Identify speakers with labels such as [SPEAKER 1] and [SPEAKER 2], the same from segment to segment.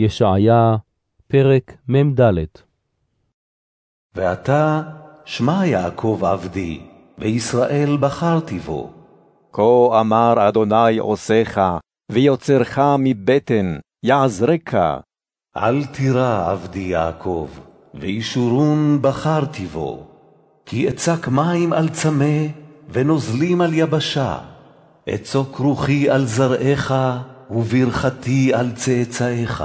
[SPEAKER 1] ישעיה, פרק מ"ד
[SPEAKER 2] ועתה שמע יעקב עבדי, וישראל בחרתי בו.
[SPEAKER 3] כה אמר אדוני עושך, ויוצרך מבטן, יעזרך.
[SPEAKER 2] אל תירא עבדי יעקב, וישורון בחרתי בו. כי אצק מים על צמא, ונוזלים על יבשה. אצוק רוחי על זרעך, וברכתי על צאצאיך.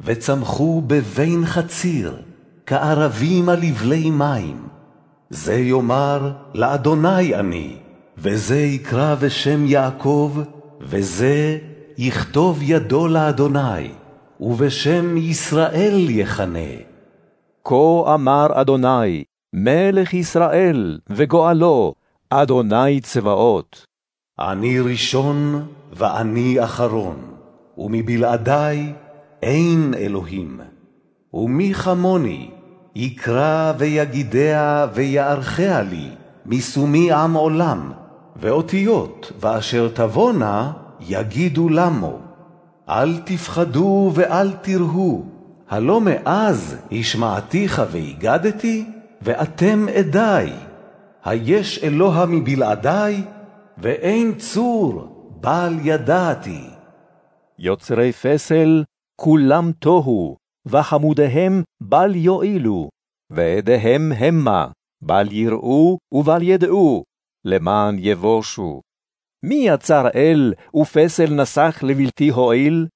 [SPEAKER 2] וצמחו בבין חציר, כערבים על יבלי מים. זה יאמר לאדוני אני, וזה יקרא בשם יעקב, וזה יכתוב ידו לאדוני, ובשם ישראל יכנה.
[SPEAKER 3] כה אמר אדוני, מלך ישראל וגואלו, אדוני צבאות.
[SPEAKER 2] אני ראשון ואני אחרון, ומבלעדי אין אלוהים. ומי כמוני יקרא ויגידיה ויערכיה לי, משומי עם עולם, ואותיות ואשר תבואנה יגידו למו. אל תפחדו ואל תיראו, הלא מאז השמעתיך והגדתי, ואתם עדי. היש אלוה מבלעדי, ואין צור בל ידעתי.
[SPEAKER 3] יוצרי פסל, כולם תוהו, וחמודיהם בל יועילו, ועדיהם המה, בל יראו ובל ידעו, למען יבושו. מי יצר אל ופסל נסך לבלתי הועיל?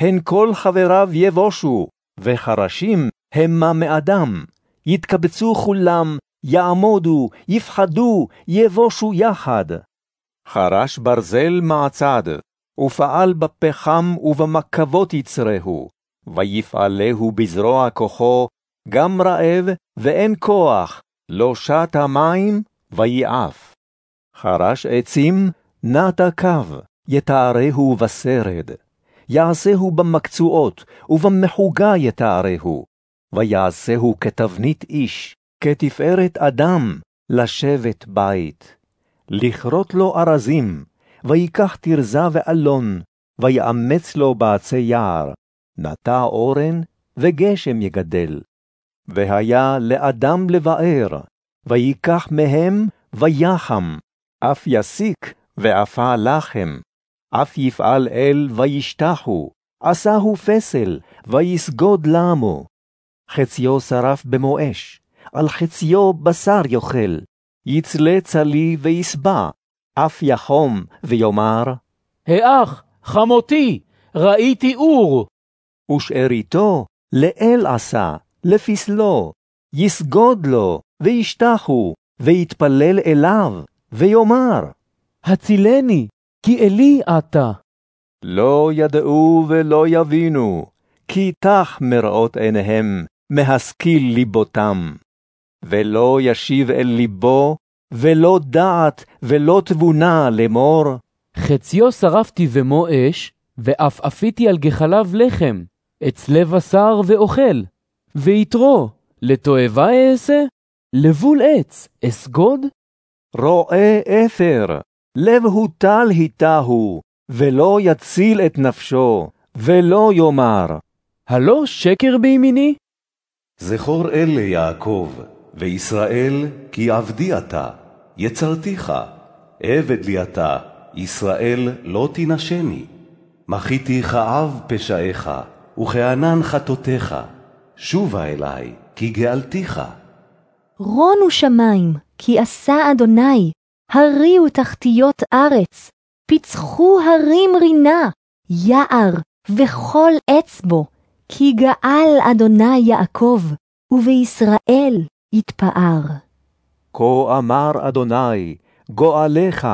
[SPEAKER 3] הן כל חבריו יבושו, וחרשים המה מאדם. יתקבצו כולם, יעמודו, יפחדו, יבושו יחד. חרש ברזל מעצד, ופעל בפחם ובמקבות יצרהו, ויפעלהו בזרוע כוחו, גם רעב ואין כוח, לא שת המים, ויעף. חרש עצים, נטע קו, יתארהו בסרד. יעשהו במקצועות, ובמחוגה יתארהו. ויעשהו כתבנית איש, כתפארת אדם, לשבת בית. לכרות לו ארזים, ויקח תרזה ואלון, ויאמץ לו בעצי יער, נטע אורן, וגשם יגדל. והיה לאדם לבאר, ויקח מהם, ויחם, אף יסיק, ואפה לחם, אף יפעל אל, וישתחו, עשהו פסל, ויסגוד למו. חציו שרף במו אש, על חציו בשר יאכל, יצלה צלי ויסבע, אף יחום ויאמר,
[SPEAKER 1] האח, חמותי, ראיתי אור.
[SPEAKER 3] ושאריתו לאל עשה, לפסלו, יסגוד לו, וישתחו, ויתפלל אליו, ויאמר,
[SPEAKER 1] הצילני, כי אלי אתה.
[SPEAKER 3] לא ידעו ולא יבינו, כי תח מראות עיניהם, מהשכיל ליבותם. ולא ישיב אל ליבו, ולא דעת, ולא תבונה לאמור.
[SPEAKER 1] חציו שרפתי במו אש, ועפעפיתי על גחליו לחם, אצלה בשר ואוכל. ויתרו, לתועבה אעשה? לבול עץ, אסגוד?
[SPEAKER 3] רואה אפר, לב הוטל היטהו, ולא יציל את נפשו, ולא יאמר.
[SPEAKER 1] הלא שקר בימיני?
[SPEAKER 2] זכור אלה יעקב, וישראל כי עבדי אתה, יצרתיך, עבד לי אתה, ישראל לא תנשני. מחיתי כאב פשעיך, וכענן חטאותיך, שובה אלי, כי גאלתיך.
[SPEAKER 4] רונו שמים, כי עשה אדוני, הריעו תחתיות ארץ, פיצחו הרים רינה, יער וכל עץ בו, כי גאל אדוני יעקב, ובישראל יתפאר.
[SPEAKER 3] כה אמר אדוני, גואלך,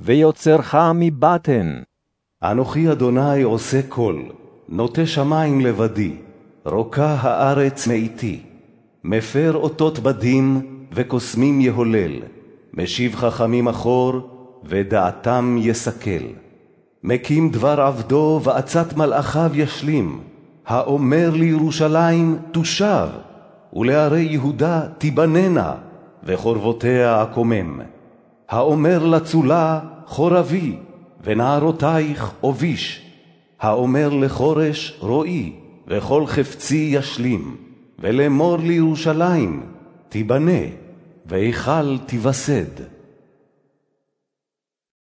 [SPEAKER 3] ויוצרך מבטן.
[SPEAKER 2] אנוכי אדוני עושה כל, נוטה שמים לבדי, רוקה הארץ מאיתי, מפר אותות בדים וקוסמים יהולל, משיב חכמים אחור, ודעתם יסכל. מקים דבר עבדו ועצת מלאכיו ישלים, האומר לירושלים תושב, ולערי יהודה תיבננה, וחורבותיה אקומם. האומר לצולה חורבי, ונערותייך אוביש. האומר לחורש רועי, וכל חפצי ישלים, ולאמור לירושלים, תיבנה, והיכל תיווסד.